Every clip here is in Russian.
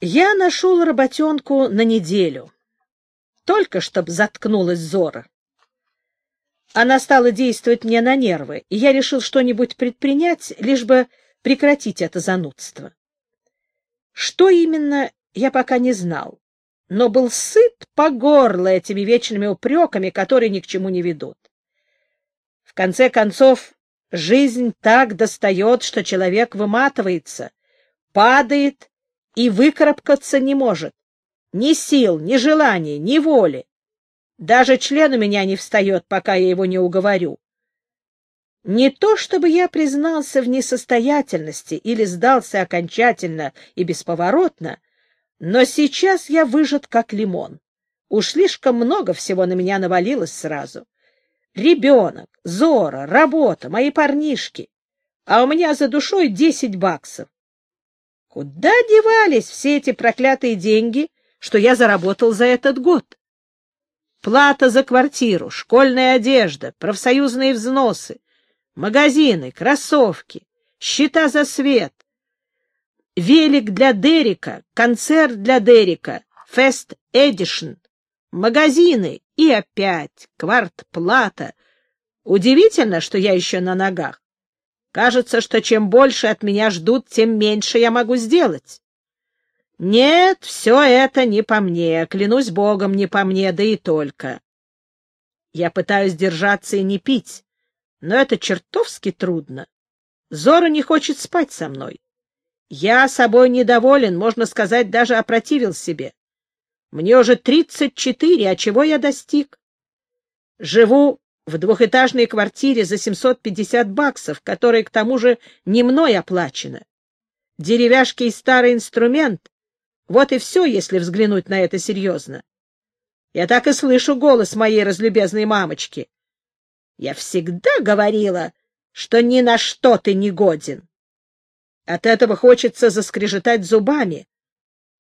Я нашел работенку на неделю, только чтоб заткнулась Зора. Она стала действовать мне на нервы, и я решил что-нибудь предпринять, лишь бы прекратить это занудство. Что именно, я пока не знал, но был сыт по горло этими вечными упреками, которые ни к чему не ведут. В конце концов, жизнь так достает, что человек выматывается, падает и выкарабкаться не может. Ни сил, ни желания, ни воли. Даже член у меня не встает, пока я его не уговорю. Не то чтобы я признался в несостоятельности или сдался окончательно и бесповоротно, но сейчас я выжат как лимон. Уж слишком много всего на меня навалилось сразу. Ребенок, Зора, работа, мои парнишки. А у меня за душой десять баксов. Куда девались все эти проклятые деньги, что я заработал за этот год? Плата за квартиру, школьная одежда, профсоюзные взносы, магазины, кроссовки, счета за свет, велик для Дерека, концерт для Дерека, фест эдишн, магазины и опять квартплата. Удивительно, что я еще на ногах. Кажется, что чем больше от меня ждут, тем меньше я могу сделать. Нет, все это не по мне, клянусь Богом, не по мне, да и только. Я пытаюсь держаться и не пить, но это чертовски трудно. Зора не хочет спать со мной. Я собой недоволен, можно сказать, даже опротивил себе. Мне уже тридцать четыре, а чего я достиг? Живу в двухэтажной квартире за 750 баксов, которая, к тому же, не мной оплачена. Деревяшки и старый инструмент — вот и все, если взглянуть на это серьезно. Я так и слышу голос моей разлюбезной мамочки. Я всегда говорила, что ни на что ты не годен. От этого хочется заскрежетать зубами.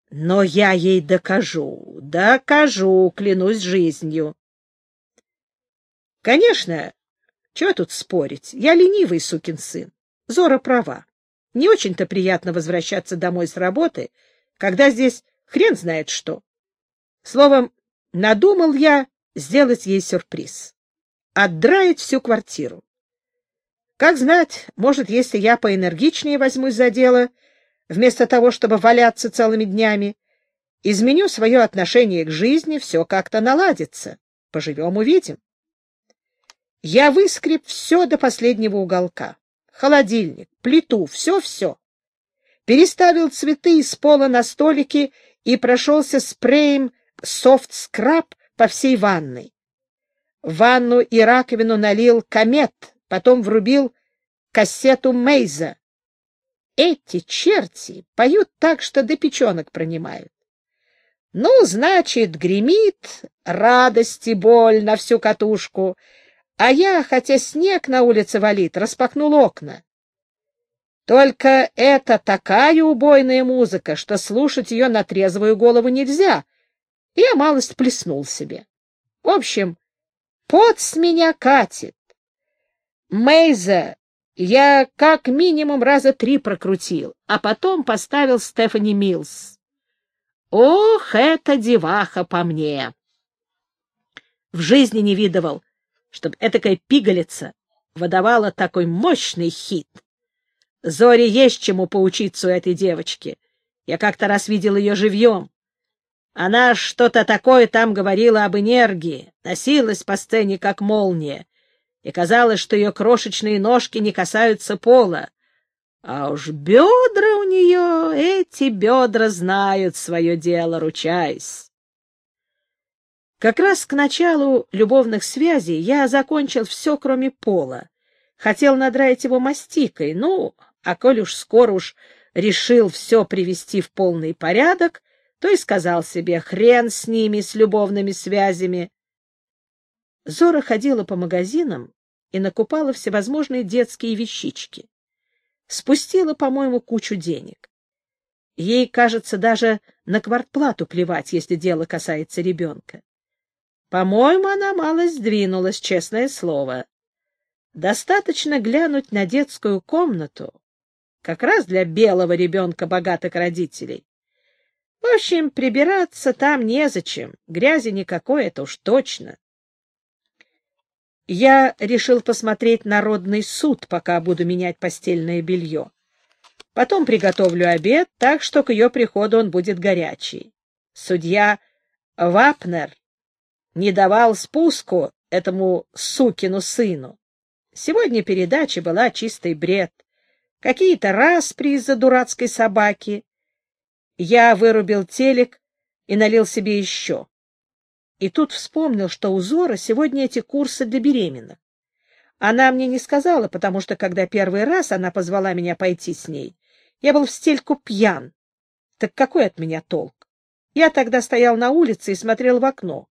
Но я ей докажу, докажу, клянусь жизнью. Конечно, чего тут спорить? Я ленивый сукин сын. Зора права. Не очень-то приятно возвращаться домой с работы, когда здесь хрен знает что. Словом, надумал я сделать ей сюрприз. Отдраить всю квартиру. Как знать, может, если я поэнергичнее возьмусь за дело, вместо того, чтобы валяться целыми днями, изменю свое отношение к жизни, все как-то наладится. Поживем — увидим. Я выскреб все до последнего уголка. Холодильник, плиту, все-все. Переставил цветы из пола на столики и прошелся спреем софт-скраб по всей ванной. Ванну и раковину налил комет, потом врубил кассету Мейза. Эти черти поют так, что до печенок пронимают. Ну, значит, гремит радость и боль на всю катушку — а я, хотя снег на улице валит, распахнул окна. Только это такая убойная музыка, что слушать ее на трезвую голову нельзя. Я малость плеснул себе. В общем, пот с меня катит. Мейза я как минимум раза три прокрутил, а потом поставил Стефани Милс. Ох, эта деваха по мне! В жизни не видывал, чтобы этакая пигалица выдавала такой мощный хит. Зоре есть чему поучиться у этой девочки. Я как-то раз видел ее живьем. Она что-то такое там говорила об энергии, носилась по сцене, как молния, и казалось, что ее крошечные ножки не касаются пола. А уж бедра у нее, эти бедра знают свое дело, ручаясь. Как раз к началу любовных связей я закончил все, кроме пола. Хотел надраить его мастикой, ну, а коль уж скоро уж решил все привести в полный порядок, то и сказал себе хрен с ними, с любовными связями. Зора ходила по магазинам и накупала всевозможные детские вещички. Спустила, по-моему, кучу денег. Ей, кажется, даже на квартплату плевать, если дело касается ребенка. По-моему, она мало сдвинулась, честное слово. Достаточно глянуть на детскую комнату, как раз для белого ребенка богатых родителей. В общем, прибираться там незачем, грязи никакой, это уж точно. Я решил посмотреть народный суд, пока буду менять постельное белье. Потом приготовлю обед, так что к ее приходу он будет горячий. Судья Вапнер не давал спуску этому сукину сыну. Сегодня передача была чистый бред. Какие-то распри из-за дурацкой собаки. Я вырубил телек и налил себе еще. И тут вспомнил, что у Зора сегодня эти курсы для беременных. Она мне не сказала, потому что, когда первый раз она позвала меня пойти с ней, я был в стельку пьян. Так какой от меня толк? Я тогда стоял на улице и смотрел в окно.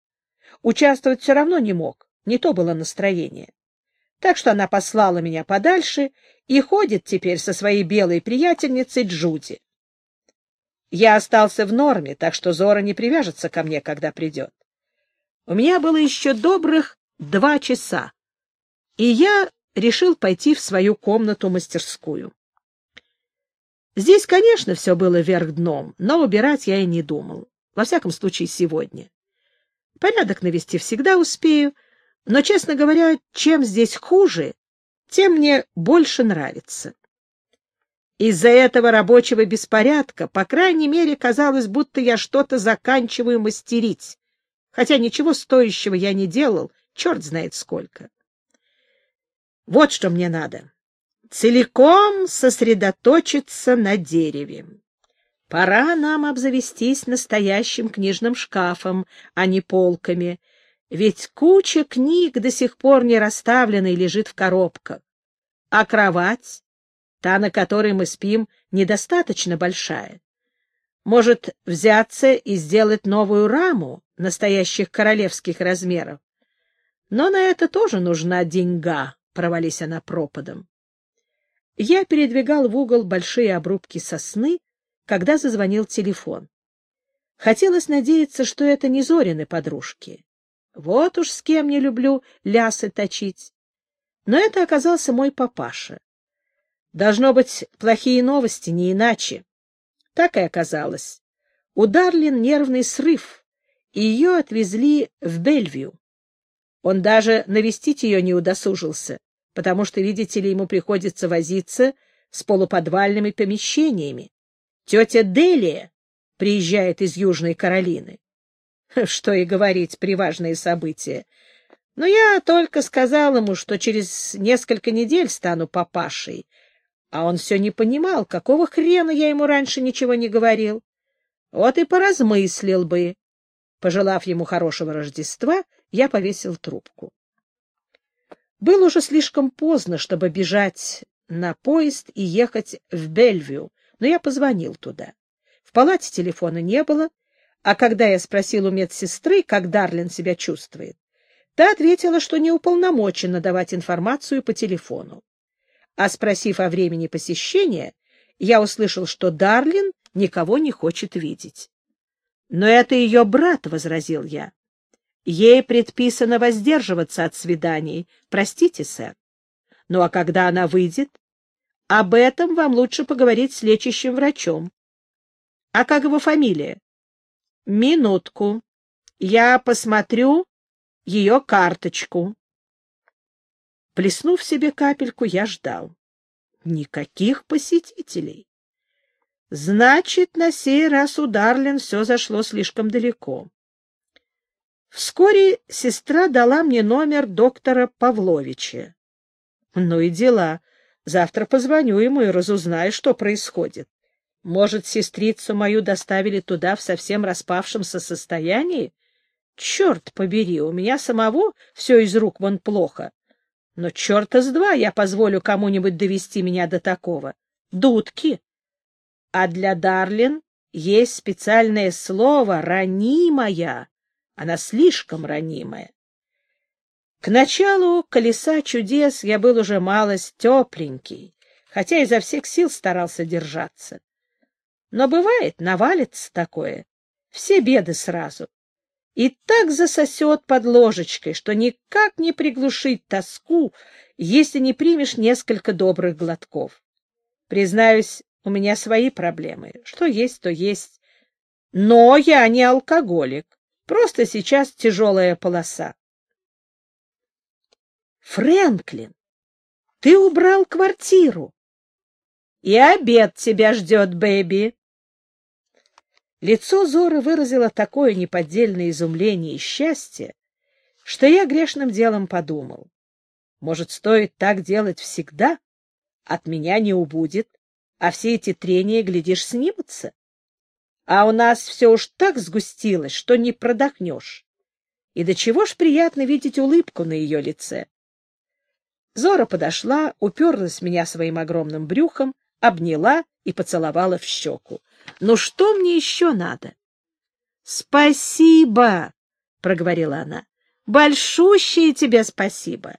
Участвовать все равно не мог, не то было настроение. Так что она послала меня подальше и ходит теперь со своей белой приятельницей Джуди. Я остался в норме, так что Зора не привяжется ко мне, когда придет. У меня было еще добрых два часа, и я решил пойти в свою комнату-мастерскую. Здесь, конечно, все было вверх дном, но убирать я и не думал. Во всяком случае, сегодня. Порядок навести всегда успею, но, честно говоря, чем здесь хуже, тем мне больше нравится. Из-за этого рабочего беспорядка, по крайней мере, казалось, будто я что-то заканчиваю мастерить, хотя ничего стоящего я не делал, черт знает сколько. Вот что мне надо. Целиком сосредоточиться на дереве. Пора нам обзавестись настоящим книжным шкафом, а не полками, ведь куча книг до сих пор не расставлена и лежит в коробках. А кровать, та, на которой мы спим, недостаточно большая. Может, взяться и сделать новую раму настоящих королевских размеров. Но на это тоже нужна деньга, провались она пропадом. Я передвигал в угол большие обрубки сосны, когда зазвонил телефон. Хотелось надеяться, что это не Зорины подружки. Вот уж с кем не люблю лясы точить. Но это оказался мой папаша. Должно быть, плохие новости, не иначе. Так и оказалось. У Дарлин нервный срыв, и ее отвезли в Бельвью. Он даже навестить ее не удосужился, потому что, видите ли, ему приходится возиться с полуподвальными помещениями. Тетя Делия приезжает из Южной Каролины. Что и говорить, приважные события. Но я только сказал ему, что через несколько недель стану папашей, а он все не понимал, какого хрена я ему раньше ничего не говорил. Вот и поразмыслил бы. Пожелав ему хорошего Рождества, я повесил трубку. Было уже слишком поздно, чтобы бежать на поезд и ехать в Бельвию, но я позвонил туда. В палате телефона не было, а когда я спросил у медсестры, как Дарлин себя чувствует, та ответила, что не уполномочена давать информацию по телефону. А спросив о времени посещения, я услышал, что Дарлин никого не хочет видеть. — Но это ее брат, — возразил я. — Ей предписано воздерживаться от свиданий. Простите, сэр. Ну а когда она выйдет? Об этом вам лучше поговорить с лечащим врачом. А как его фамилия? Минутку. Я посмотрю ее карточку. Плеснув себе капельку, я ждал. Никаких посетителей. Значит, на сей раз у Дарлин все зашло слишком далеко. Вскоре сестра дала мне номер доктора Павловича. Ну и дела. Завтра позвоню ему и разузнаю, что происходит. Может, сестрицу мою доставили туда в совсем распавшемся состоянии? Черт побери, у меня самого все из рук вон плохо. Но черта с два я позволю кому-нибудь довести меня до такого. Дудки. А для Дарлин есть специальное слово «ранимая». Она слишком ранимая. К началу «Колеса чудес» я был уже малость тепленький, хотя изо всех сил старался держаться. Но бывает, навалится такое. Все беды сразу. И так засосет под ложечкой, что никак не приглушить тоску, если не примешь несколько добрых глотков. Признаюсь, у меня свои проблемы. Что есть, то есть. Но я не алкоголик. Просто сейчас тяжелая полоса. Фрэнклин, ты убрал квартиру. И обед тебя ждет, Бэби. Лицо Зоры выразило такое неподдельное изумление и счастье, что я грешным делом подумал. Может, стоит так делать всегда? От меня не убудет, а все эти трения, глядишь, снимутся. А у нас все уж так сгустилось, что не продохнешь. И до чего ж приятно видеть улыбку на ее лице. Зора подошла, уперлась в меня своим огромным брюхом, обняла и поцеловала в щеку. «Ну что мне еще надо?» «Спасибо!» — проговорила она. «Большущее тебе спасибо!»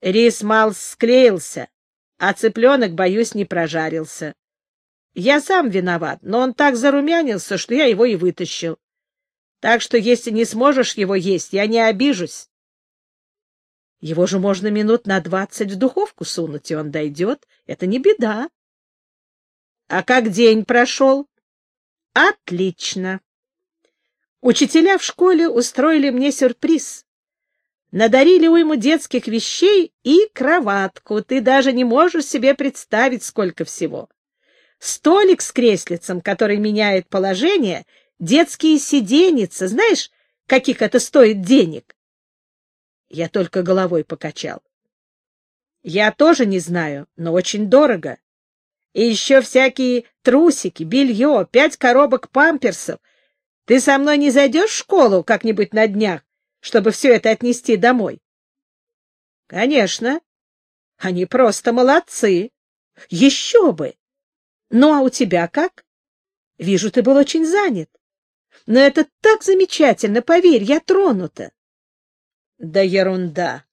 Рис мал склеился, а цыпленок, боюсь, не прожарился. Я сам виноват, но он так зарумянился, что я его и вытащил. Так что, если не сможешь его есть, я не обижусь. Его же можно минут на двадцать в духовку сунуть, и он дойдет. Это не беда. А как день прошел? Отлично. Учителя в школе устроили мне сюрприз. Надарили уйму детских вещей и кроватку. Ты даже не можешь себе представить, сколько всего. Столик с креслицем, который меняет положение, детские сиденьица. Знаешь, каких это стоит денег? Я только головой покачал. Я тоже не знаю, но очень дорого. И еще всякие трусики, белье, пять коробок памперсов. Ты со мной не зайдешь в школу как-нибудь на днях, чтобы все это отнести домой? — Конечно. Они просто молодцы. Еще бы! Ну, а у тебя как? Вижу, ты был очень занят. Но это так замечательно, поверь, я тронута. Да ерунда.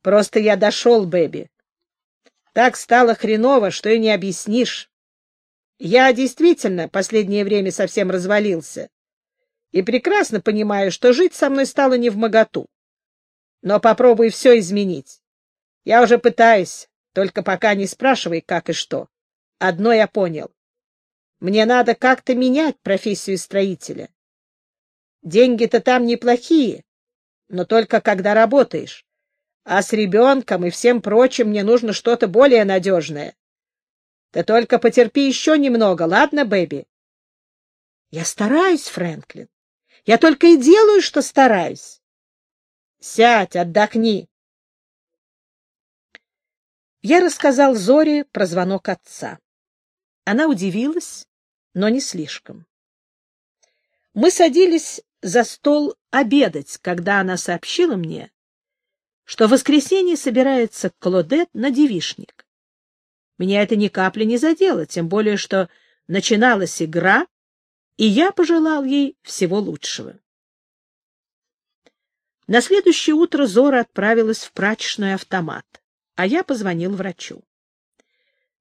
Просто я дошел, Бэби. Так стало хреново, что и не объяснишь. Я действительно последнее время совсем развалился. И прекрасно понимаю, что жить со мной стало не в моготу. Но попробуй все изменить. Я уже пытаюсь, только пока не спрашивай, как и что. Одно я понял. Мне надо как-то менять профессию строителя. Деньги-то там неплохие, но только когда работаешь. А с ребенком и всем прочим мне нужно что-то более надежное. Ты только потерпи еще немного, ладно, Бэби? Я стараюсь, Фрэнклин. Я только и делаю, что стараюсь. Сядь, отдохни. Я рассказал Зоре про звонок отца. Она удивилась, но не слишком. Мы садились за стол обедать, когда она сообщила мне, что в воскресенье собирается Клодет на девишник. Меня это ни капли не задело, тем более, что начиналась игра, и я пожелал ей всего лучшего. На следующее утро Зора отправилась в прачечный автомат, а я позвонил врачу.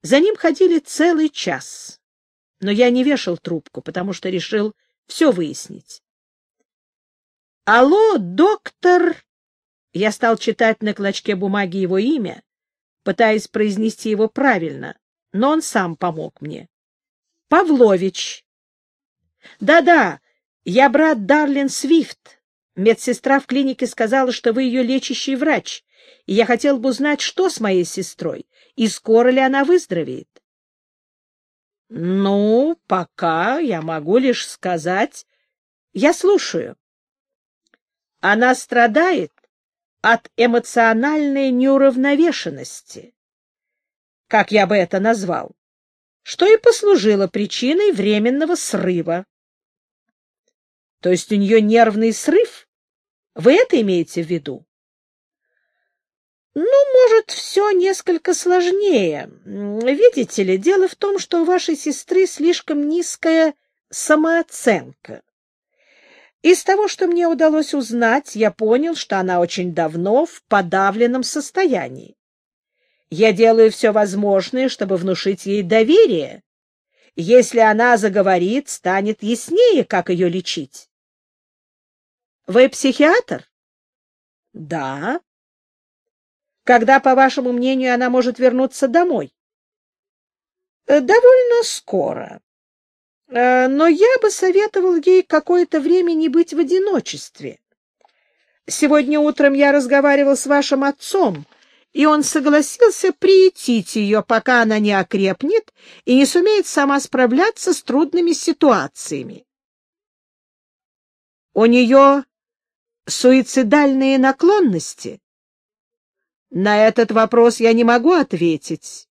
За ним ходили целый час, но я не вешал трубку, потому что решил все выяснить. «Алло, доктор!» Я стал читать на клочке бумаги его имя, пытаясь произнести его правильно, но он сам помог мне. «Павлович». «Да-да, я брат Дарлин Свифт. Медсестра в клинике сказала, что вы ее лечащий врач, и я хотел бы узнать, что с моей сестрой и скоро ли она выздоровеет? — Ну, пока я могу лишь сказать... Я слушаю. Она страдает от эмоциональной неуравновешенности, как я бы это назвал, что и послужило причиной временного срыва. То есть у нее нервный срыв? Вы это имеете в виду? Ну, может, все несколько сложнее. Видите ли, дело в том, что у вашей сестры слишком низкая самооценка. Из того, что мне удалось узнать, я понял, что она очень давно в подавленном состоянии. Я делаю все возможное, чтобы внушить ей доверие. Если она заговорит, станет яснее, как ее лечить. Вы психиатр? Да. Когда, по вашему мнению, она может вернуться домой? Э, — Довольно скоро. Э, но я бы советовал ей какое-то время не быть в одиночестве. Сегодня утром я разговаривал с вашим отцом, и он согласился приютить ее, пока она не окрепнет и не сумеет сама справляться с трудными ситуациями. У нее суицидальные наклонности? На этот вопрос я не могу ответить.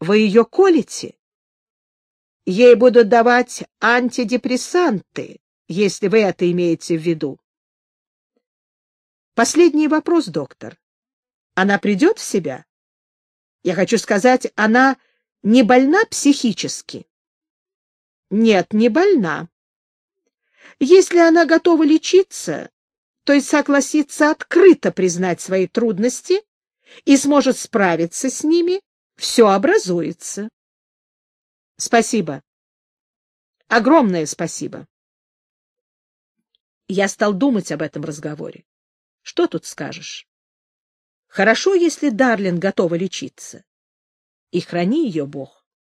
Вы ее колите? Ей будут давать антидепрессанты, если вы это имеете в виду. Последний вопрос, доктор. Она придет в себя? Я хочу сказать, она не больна психически? Нет, не больна. Если она готова лечиться, то есть согласится открыто признать свои трудности и сможет справиться с ними, все образуется. Спасибо. Огромное спасибо. Я стал думать об этом разговоре. Что тут скажешь? Хорошо, если Дарлин готова лечиться. И храни ее Бог.